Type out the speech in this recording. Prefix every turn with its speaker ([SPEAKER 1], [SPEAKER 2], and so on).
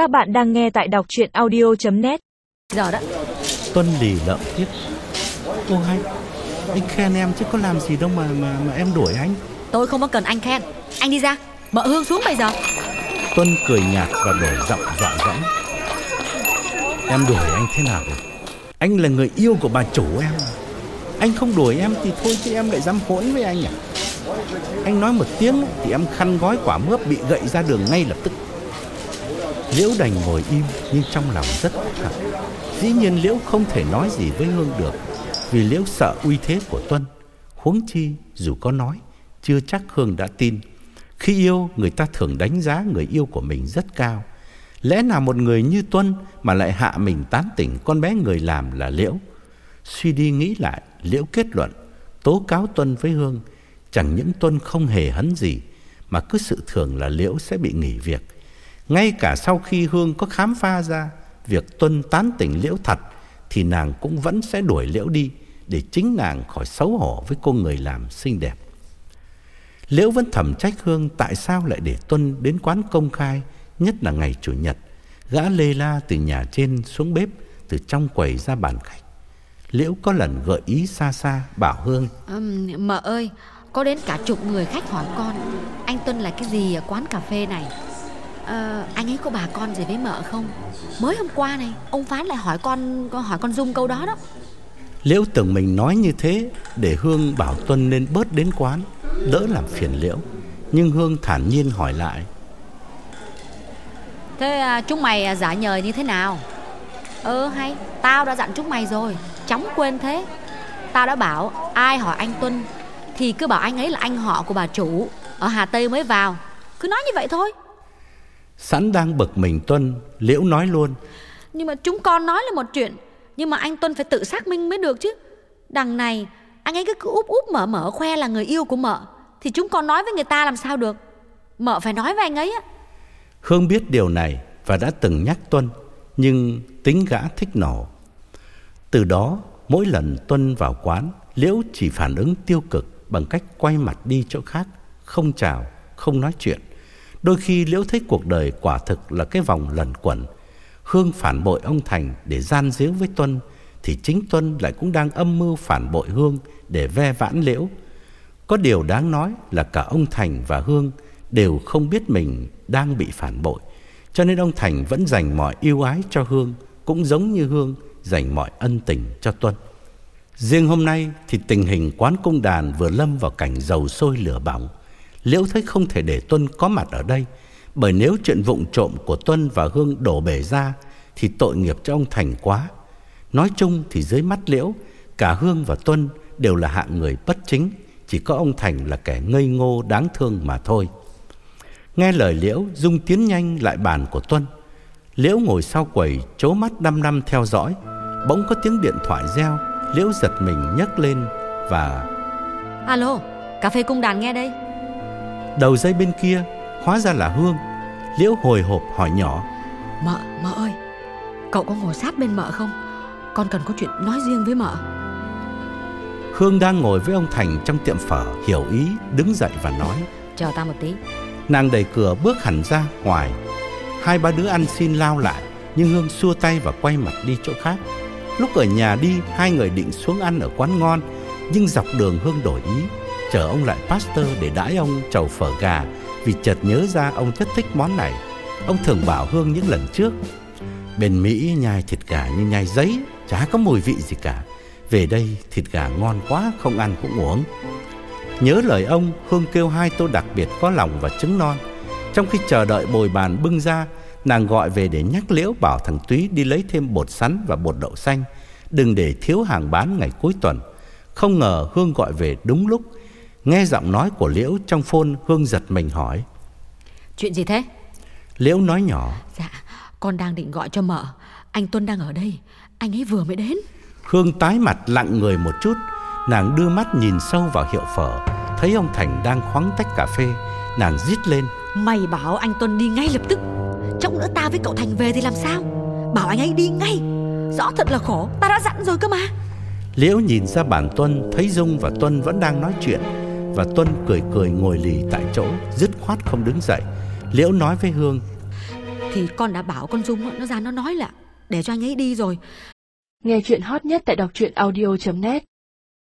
[SPEAKER 1] Các bạn đang nghe tại đọc chuyện audio.net
[SPEAKER 2] Giờ đó.
[SPEAKER 3] Tuân lì lợm tiếc. Ô hay Anh khen em chứ có làm gì đâu mà mà mà em đuổi anh.
[SPEAKER 2] Tôi không có cần anh khen. Anh đi ra Mợ Hương xuống bây giờ.
[SPEAKER 3] Tuân cười nhạt và đổi giọng dọa dẫm. Em đuổi anh thế nào được? Anh là người yêu của bà chủ em. Anh không đuổi em thì thôi chứ em lại dám hỗn với anh à? Anh nói một tiếng thì em khăn gói quả mướp bị gậy ra đường ngay lập tức Liễu đành ngồi im nhưng trong lòng rất thật Dĩ nhiên Liễu không thể nói gì với Hương được, Vì Liễu sợ uy thế của Tuân. Huống chi, dù có nói, Chưa chắc Hương đã tin. Khi yêu, người ta thường đánh giá người yêu của mình rất cao. Lẽ nào một người như Tuân Mà lại hạ mình tán tỉnh con bé người làm là Liễu? Suy đi nghĩ lại, Liễu kết luận, Tố cáo Tuân với Hương, Chẳng những Tuân không hề hấn gì, Mà cứ sự thường là Liễu sẽ bị nghỉ việc ngay cả sau khi Hương có khám phá ra việc Tuân tán tỉnh Liễu thật thì nàng cũng vẫn sẽ đuổi Liễu đi để chính nàng khỏi xấu hổ với cô người làm xinh đẹp. Liễu vẫn thầm trách Hương tại sao lại để Tuân đến quán công khai, nhất là ngày chủ nhật, gã lê la từ nhà trên xuống bếp, từ trong quầy ra bàn khách. Liễu có lần gợi ý xa xa bảo Hương
[SPEAKER 2] um, Mợ ơi Có đến cả chục người khách hỏi con Anh Tuân là cái gì ở quán cà phê này à, Anh ấy có bà con gì với mợ không? Mới hôm qua này Ông Phán lại hỏi con hỏi con Dung câu đó đó.
[SPEAKER 3] Liễu tưởng mình nói như thế Để Hương bảo Tuân nên bớt đến quán Đỡ làm phiền Liễu. Nhưng Hương thản nhiên hỏi lại.
[SPEAKER 2] Thế à, chúng mày à, giả nhời như thế nào? Ừ hay Tao đã dặn chúng mày rồi Chóng quên thế. Tao đã bảo ai hỏi anh Tuân Thì cứ bảo anh ấy là anh họ của bà chủ Ở Hà Tây mới vào. Cứ nói như vậy thôi
[SPEAKER 3] Sẵn đang bực mình Tuân Liễu nói luôn.
[SPEAKER 2] Nhưng mà chúng con nói là một chuyện Nhưng mà anh Tuân phải tự xác minh mới được chứ. Đằng này Anh ấy cứ, cứ úp úp mở mở khoe là người yêu của mợ Thì chúng con nói với người ta làm sao được? Mợ phải nói với anh ấy á.
[SPEAKER 3] Hương biết điều này Và đã từng nhắc Tuân Nhưng tính gã thích nổ Từ đó mỗi lần Tuân vào quán Liễu chỉ phản ứng tiêu cực Bằng cách quay mặt đi chỗ khác Không chào, không nói chuyện Đôi khi Liễu thấy cuộc đời quả thực là cái vòng lẩn quẩn. Hương phản bội ông Thành để gian díu với Tuân, thì chính Tuân lại cũng đang âm mưu phản bội Hương để ve vãn Liễu. Có điều đáng nói là cả ông Thành và Hương đều không biết mình đang bị phản bội. Cho nên ông Thành vẫn dành mọi yêu ái cho Hương, cũng giống như Hương dành mọi ân tình cho Tuân. Riêng hôm nay thì tình hình quán cung đàn vừa lâm vào cảnh dầu sôi lửa bỏng. Liễu thấy không thể để Tuân có mặt ở đây Bởi nếu chuyện vụng trộm của Tuân và Hương đổ bể ra Thì tội nghiệp cho ông Thành quá. Nói chung thì dưới mắt Liễu Cả Hương và Tuân đều là hạng người bất chính Chỉ có ông Thành là kẻ ngây ngô đáng thương mà thôi. Nghe lời Liễu Dung tiến nhanh lại bàn của Tuân. Liễu ngồi sau quầy chố mắt đăm đăm theo dõi. Bỗng có tiếng điện thoại reo Liễu giật mình nhấc lên và
[SPEAKER 2] Alo, cà phê cung đàn nghe đây.
[SPEAKER 3] Đầu dây bên kia Hóa ra là Hương. Liễu hồi hộp hỏi nhỏ.
[SPEAKER 2] Mợ, mợ ơi Cậu có ngồi sát bên mợ không? Con cần có chuyện nói riêng với mợ.
[SPEAKER 3] Hương đang ngồi với ông Thành trong tiệm phở Hiểu ý đứng dậy và nói.
[SPEAKER 2] Chờ ta một tí.
[SPEAKER 3] Nàng đẩy cửa bước hẳn ra ngoài Hai ba đứa ăn xin lao lại Nhưng Hương xua tay và quay mặt đi chỗ khác. Lúc ở nhà đi Hai người định xuống ăn ở quán ngon Nhưng dọc đường Hương đổi ý chở ông lại Pasteur để đãi ông chầu phở gà, Vì chợt nhớ ra ông rất thích món này. Ông thường bảo Hương những lần trước, Bên Mỹ nhai thịt gà như nhai giấy, Chả có mùi vị gì cả. Về đây thịt gà ngon quá, không ăn cũng uống. Nhớ lời ông, Hương kêu hai tô đặc biệt có lòng và trứng non. Trong khi chờ đợi bồi bàn bưng ra, Nàng gọi về để nhắc liễu bảo thằng Túy đi lấy thêm bột sắn và bột đậu xanh. Đừng để thiếu hàng bán ngày cuối tuần. Không ngờ Hương gọi về đúng lúc Nghe giọng nói của Liễu trong phone Hương giật mình hỏi.
[SPEAKER 2] Chuyện gì thế?
[SPEAKER 3] Liễu nói nhỏ.
[SPEAKER 2] Dạ con đang định gọi cho mợ. Anh Tuân đang ở đây. Anh ấy vừa mới đến.
[SPEAKER 3] Hương tái mặt lặng người một chút. Nàng đưa mắt nhìn sâu vào hiệu phở. Thấy ông Thành đang khoáng tách cà phê. Nàng rít lên.
[SPEAKER 2] Mày bảo anh Tuân đi ngay lập tức. Chốc nữa ta với cậu Thành về thì làm sao? Bảo anh ấy đi ngay. Rõ thật là khổ. Ta đã dặn rồi cơ mà.
[SPEAKER 3] Liễu nhìn ra bản Tuân Thấy Dung và Tuân vẫn đang nói chuyện Và Tuân cười cười ngồi lì tại chỗ Dứt khoát không đứng dậy. Liễu nói với Hương
[SPEAKER 2] Thì con đã bảo con Dung nó ra nó nói là Để cho anh ấy đi rồi.
[SPEAKER 4] Nghe chuyện hot nhất tại đọc truyện audio.net